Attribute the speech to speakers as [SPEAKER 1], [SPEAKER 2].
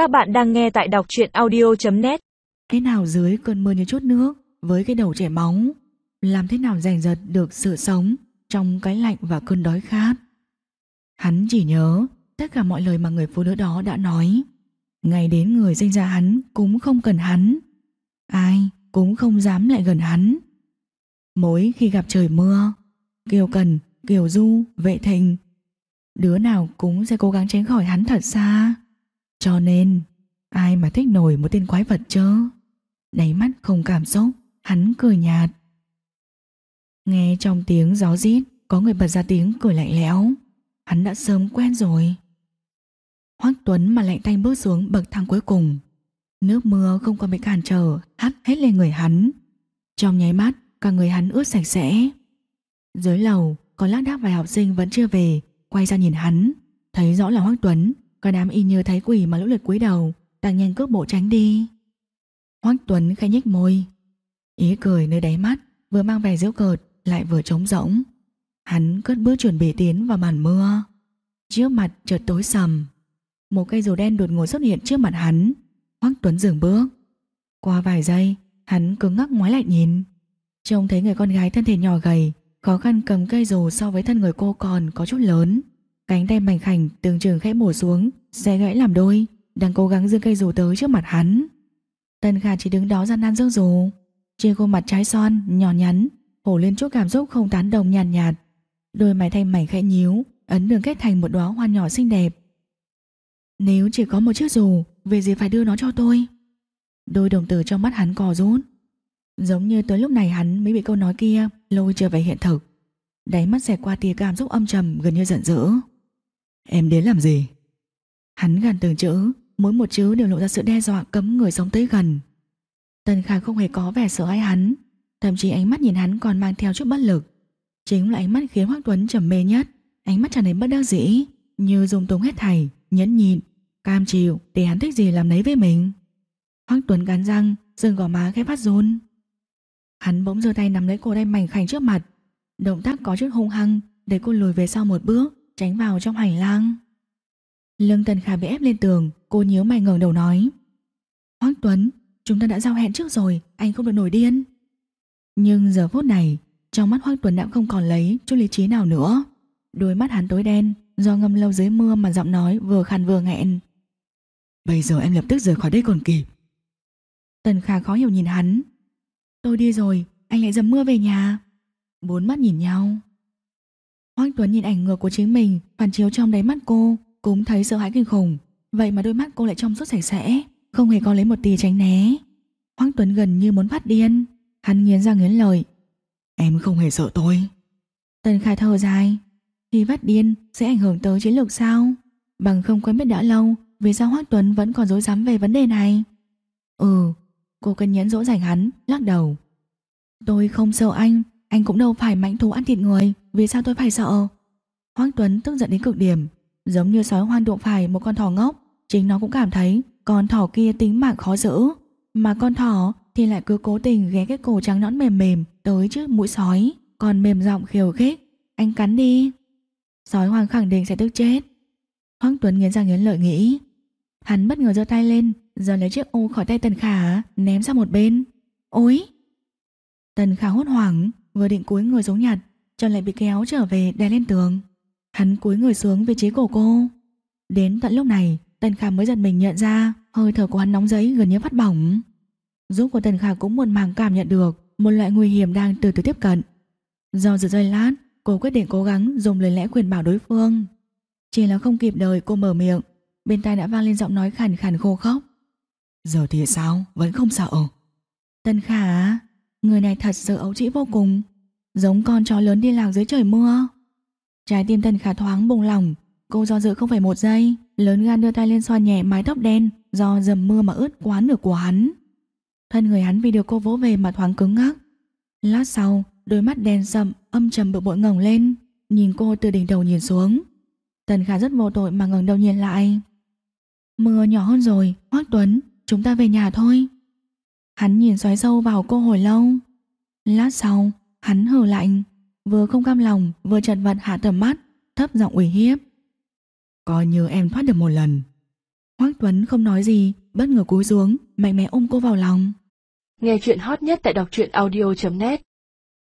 [SPEAKER 1] Các bạn đang nghe tại đọc truyện audio.net
[SPEAKER 2] Thế nào dưới cơn mưa như chút nước Với cái đầu chảy móng Làm thế nào giành giật được sự sống Trong cái lạnh và cơn đói khát? Hắn chỉ nhớ Tất cả mọi lời mà người phụ nữ đó đã nói. Ngày đến người sinh ra hắn Cũng không cần hắn. Ai cũng không dám lại gần hắn. Mỗi khi gặp trời mưa Kiều Cần, Kiều Du, Vệ Thình Đứa nào cũng sẽ cố gắng tránh khỏi hắn thật xa. Cho nên, Ai mà thích nổi một tên quái vật chứ? Đáy mắt không cảm xúc, Hắn cười nhạt. Nghe trong tiếng gió rít, Có người bật ra tiếng cười lạnh lẽo. Hắn đã sớm quen rồi. Hoác Tuấn mà lạnh tay bước xuống bậc thang cuối cùng. Nước mưa không còn bị cản trở, Hắt hết lên người hắn. Trong nháy mắt, cả người hắn ướt sạch sẽ. Dưới lầu Còn lác đác vài học sinh vẫn chưa về, Quay ra nhìn hắn, Thấy rõ là Hoác Tuấn. Cả đám y như thấy quỷ mà lũ lượt cúi đầu Đang nhanh cước bộ tránh đi. Hoác Tuấn khẽ nhếch môi, Ý cười nơi đáy mắt Vừa mang vẻ giễu cợt lại vừa trống rỗng. Hắn cất bước chuẩn bị tiến vào màn mưa. Trước mặt chợt tối sầm, Một cây dù đen đột ngột xuất hiện trước mặt hắn. Hoắc Tuấn dừng bước. Qua vài giây, Hắn cứng ngắc ngoái lại nhìn. Trông thấy người con gái thân thể nhỏ gầy, Khó khăn cầm cây dù so với thân người cô còn có chút lớn. Cánh tay mảnh khảnh tương trường khẽ mổ xuống Xe gãy làm đôi Đang cố gắng dương cây dù tới trước mặt hắn. Tân Khả chỉ đứng đó gian nan dương dù. Trên khuôn mặt trái son, nhỏ nhắn Hổ lên chút cảm xúc không tán đồng nhàn nhạt, nhạt Đôi mái thanh mảnh khẽ nhíu Ấn đường kết thành một đóa hoa nhỏ xinh đẹp. Nếu chỉ có một chiếc dù Về gì phải đưa nó cho tôi? Đôi đồng tử trong mắt hắn cò rút. Giống như tới lúc này hắn mới bị câu nói kia Lôi trở về hiện thực. Đáy mắt xẹt qua tia cảm xúc âm trầm gần như giận dữ. Em đến làm gì? Hắn gần từng chữ Mỗi một chữ đều lộ ra sự đe dọa cấm người sống tới gần. Tần Khả không hề có vẻ sợ ai hắn Thậm chí ánh mắt nhìn hắn còn mang theo chút bất lực. Chính là ánh mắt khiến Hoắc Tuấn trầm mê nhất Ánh mắt tràn đầy bất đắc dĩ Như dùng túng hết thảy Nhẫn nhịn, cam chịu Để hắn thích gì làm nấy với mình. Hoắc Tuấn cắn răng, dừng gò má khẽ phát run. Hắn bỗng giơ tay nắm lấy cổ tay mảnh khảnh trước mặt Động tác có chút hung hăng Để cô lùi về sau một bước. Tránh vào trong hành lang. Lương Tần Khả bị ép lên tường Cô nhíu mày ngẩng đầu nói. Hoác Tuấn, chúng ta đã giao hẹn trước rồi Anh không được nổi điên. Nhưng giờ phút này Trong mắt Hoác Tuấn đã không còn lấy chút lý trí nào nữa. Đôi mắt hắn tối đen Do ngâm lâu dưới mưa mà giọng nói vừa khàn vừa nghẹn. Bây giờ em lập tức rời khỏi đây còn kịp. Tần Khả khó hiểu nhìn hắn. Tôi đi rồi, anh lại dầm mưa về nhà. Bốn mắt nhìn nhau Tuấn nhìn ảnh ngược của chính mình Phản chiếu trong đáy mắt cô Cũng thấy sợ hãi kinh khủng. Vậy mà đôi mắt cô lại trong suốt sạch sẽ Không hề có lấy một tia tránh né. Hoác Tuấn gần như muốn phát điên. Hắn nghiến răng nghiến lời Em không hề sợ tôi. Tần Khải thở dài. Khi phát điên sẽ ảnh hưởng tới chiến lược sao? Bằng không quen biết đã lâu Vì sao Hoác Tuấn vẫn còn dối dám về vấn đề này? Ừ Cô cân nhẫn dỗ dành hắn Lắc đầu. Tôi không sợ anh anh cũng đâu phải mãnh thú ăn thịt người, Vì sao tôi phải sợ? Hoác Tuấn tức giận đến cực điểm, Giống như sói hoang đụng phải một con thỏ ngốc, Chính nó cũng cảm thấy con thỏ kia tính mạng khó giữ. Mà con thỏ thì lại cứ cố tình ghé cái cổ trắng nõn mềm mềm Tới trước mũi sói, Còn mềm giọng khiêu khích, Anh cắn đi. Sói hoang khẳng định sẽ tức chết. Hoác Tuấn nghiến răng nghiến lợi nghĩ, Hắn bất ngờ giơ tay lên Giờ lấy chiếc ô khỏi tay Tần Khả, Ném sang một bên. Ôi! Tần Khả hốt hoảng Vừa định cúi người xuống nhặt Chợt lại bị kéo trở về đè lên tường. Hắn cúi người xuống vị trí cổ cô. Đến tận lúc này Tần Khả mới giật mình nhận ra Hơi thở của hắn nóng giấy gần như phát bỏng. Giúp của Tần Khả cũng muôn màng cảm nhận được Một loại nguy hiểm đang từ từ tiếp cận. Do dự giây lát Cô quyết định cố gắng dùng lời lẽ quyền bảo đối phương. Chỉ là không kịp đời cô mở miệng Bên tai đã vang lên giọng nói khàn khàn khô khóc Giờ thì sao? Vẫn không sợ Tân Khả Người này thật sự ấu trĩ vô cùng, Giống con chó lớn đi lạc dưới trời mưa. Trái tim tần Khả thoáng bùng lòng, Cô do dự không phải một giây, Lớn gan đưa tay lên xoa nhẹ mái tóc đen Do dầm mưa mà ướt quá nửa của hắn. Thân người hắn vì được cô vỗ về mà thoáng cứng ngắc. Lát sau, Đôi mắt đen sậm, âm trầm bực bội ngẩng lên, Nhìn cô từ đỉnh đầu nhìn xuống. Tần Khả rất vô tội mà ngẩng đầu nhìn lại. Mưa nhỏ hơn rồi, Hoác Tuấn, Chúng ta về nhà thôi. Hắn nhìn xoáy sâu vào cô hồi lâu. Lát sau Hắn hờ lạnh Vừa không cam lòng Vừa chật vật hạ tầm mắt Thấp giọng ủy hiếp. Coi như em thoát được một lần. Hoác Tuấn không nói gì, bất ngờ cúi xuống, mạnh mẽ ôm cô vào lòng.
[SPEAKER 1] Nghe chuyện hot nhất tại đọc truyện audio.net